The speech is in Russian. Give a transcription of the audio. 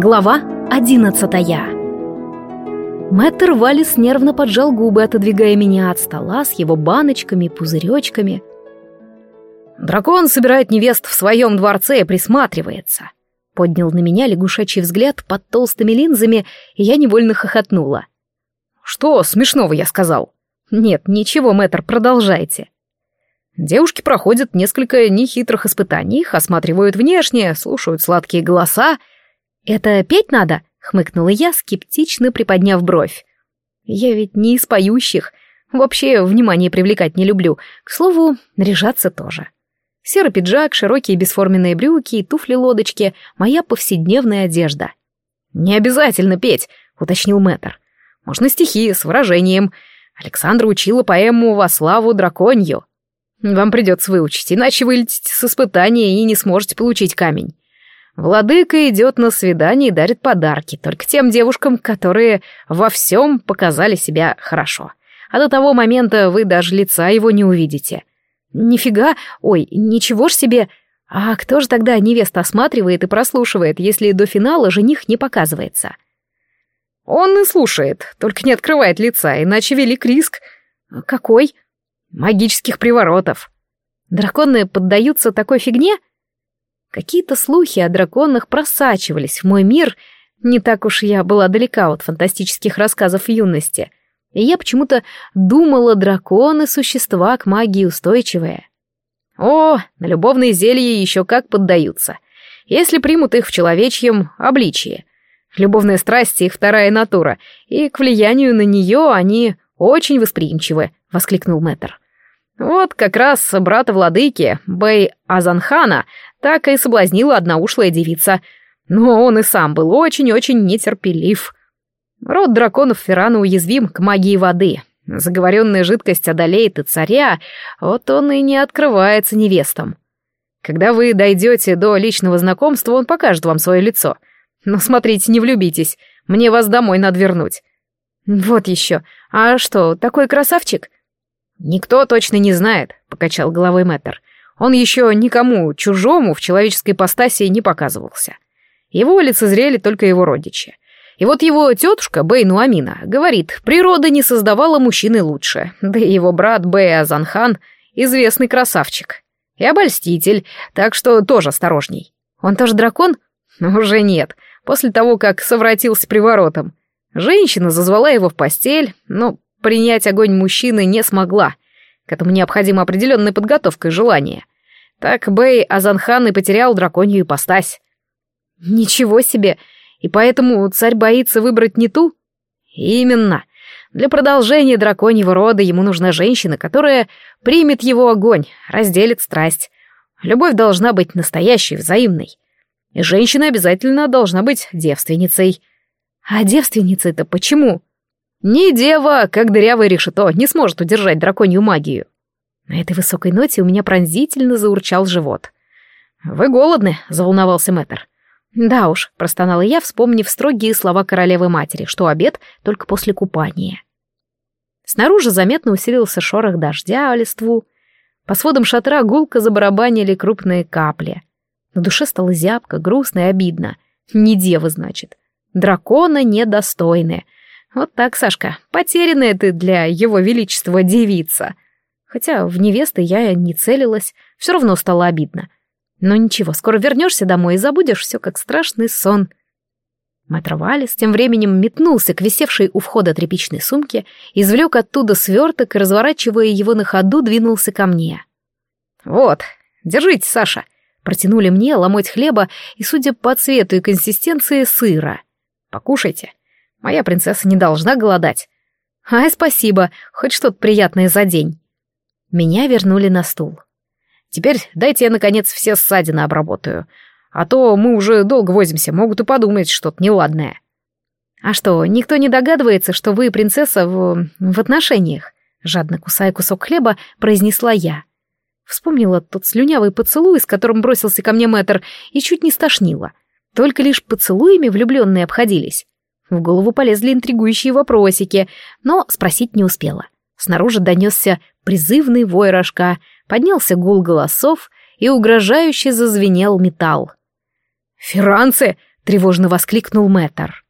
Глава одиннадцатая Мэтр Валис нервно поджал губы, отодвигая меня от стола с его баночками и пузыречками. «Дракон собирает невест в своем дворце и присматривается», — поднял на меня лягушачий взгляд под толстыми линзами, и я невольно хохотнула. «Что смешного я сказал?» «Нет, ничего, мэтр, продолжайте». Девушки проходят несколько нехитрых испытаний, их осматривают внешне, слушают сладкие голоса, «Это петь надо?» — хмыкнула я, скептично приподняв бровь. «Я ведь не из поющих. Вообще, внимание привлекать не люблю. К слову, наряжаться тоже. Серый пиджак, широкие бесформенные брюки и туфли-лодочки — моя повседневная одежда». «Не обязательно петь», — уточнил мэтр. «Можно стихи с выражением. Александра учила поэму во славу драконью. Вам придется выучить, иначе вылетите с испытания и не сможете получить камень. Владыка идет на свидание и дарит подарки только тем девушкам, которые во всем показали себя хорошо. А до того момента вы даже лица его не увидите. Нифига, ой, ничего ж себе. А кто же тогда невеста осматривает и прослушивает, если до финала жених не показывается? Он и слушает, только не открывает лица, иначе велик риск. Какой? Магических приворотов. Драконы поддаются такой фигне? — Какие-то слухи о драконах просачивались в мой мир, не так уж я была далека от фантастических рассказов юности, и я почему-то думала, драконы — существа к магии устойчивые. О, на любовные зелья еще как поддаются, если примут их в человечьем обличии. Любовная страсть — их вторая натура, и к влиянию на нее они очень восприимчивы, — воскликнул Мэтр. Вот как раз брата владыки, Бэй Азанхана, так и соблазнила одна ушлая девица. Но он и сам был очень-очень нетерпелив. Род драконов Феррана уязвим к магии воды. Заговоренная жидкость одолеет и царя, вот он и не открывается невестам. Когда вы дойдете до личного знакомства, он покажет вам свое лицо. Но смотрите, не влюбитесь, мне вас домой надо вернуть. Вот еще. А что, такой красавчик? «Никто точно не знает», — покачал головой Мэттер. «Он еще никому чужому в человеческой ипостаси не показывался. Его лицезрели только его родичи. И вот его тетушка Бейну Амина говорит, природа не создавала мужчины лучше, да и его брат Бэй Азанхан — известный красавчик. И обольститель, так что тоже осторожней. Он тоже дракон? Уже нет, после того, как совратился приворотом. Женщина зазвала его в постель, но принять огонь мужчины не смогла. К этому необходима определенная подготовка и желание. Так Бэй Азанхан и потерял драконью ипостась. Ничего себе! И поэтому царь боится выбрать не ту? Именно. Для продолжения драконьего рода ему нужна женщина, которая примет его огонь, разделит страсть. Любовь должна быть настоящей, взаимной. И женщина обязательно должна быть девственницей. А девственницей-то почему? Ни дева, как дырявое решето, не сможет удержать драконью магию. На этой высокой ноте у меня пронзительно заурчал живот. «Вы голодны?» — заволновался мэтр. «Да уж», — простонала я, вспомнив строгие слова королевы-матери, что обед только после купания. Снаружи заметно усилился шорох дождя о листву. По сводам шатра гулко забарабанили крупные капли. На душе стало зябко, грустно и обидно. Не девы, значит. Дракона недостойны — вот так, Сашка, потерянная ты для его величества девица. Хотя в невесты я не целилась, все равно стало обидно. Но ничего, скоро вернешься домой и забудешь все как страшный сон. Мэтр Валис тем временем метнулся к висевшей у входа тряпичной сумке, извлек оттуда сверток и, разворачивая его на ходу, двинулся ко мне. «Вот, держите, Саша!» Протянули мне ломоть хлеба и, судя по цвету и консистенции, сыра. «Покушайте. Моя принцесса не должна голодать. Ай, спасибо, хоть что-то приятное за день. Меня вернули на стул. Теперь дайте я, наконец, все ссадины обработаю. А то мы уже долго возимся, могут и подумать что-то неладное. А что, никто не догадывается, что вы принцесса в... в отношениях? Жадно кусая кусок хлеба, произнесла я. Вспомнила тот слюнявый поцелуй, с которым бросился ко мне мэтр, и чуть не стошнила. Только лишь поцелуями влюбленные обходились. В голову полезли интригующие вопросики, но спросить не успела. Снаружи донесся призывный вой рожка, поднялся гул голосов и угрожающе зазвенел металл. «Ферранцы, тревожно воскликнул Мэтр.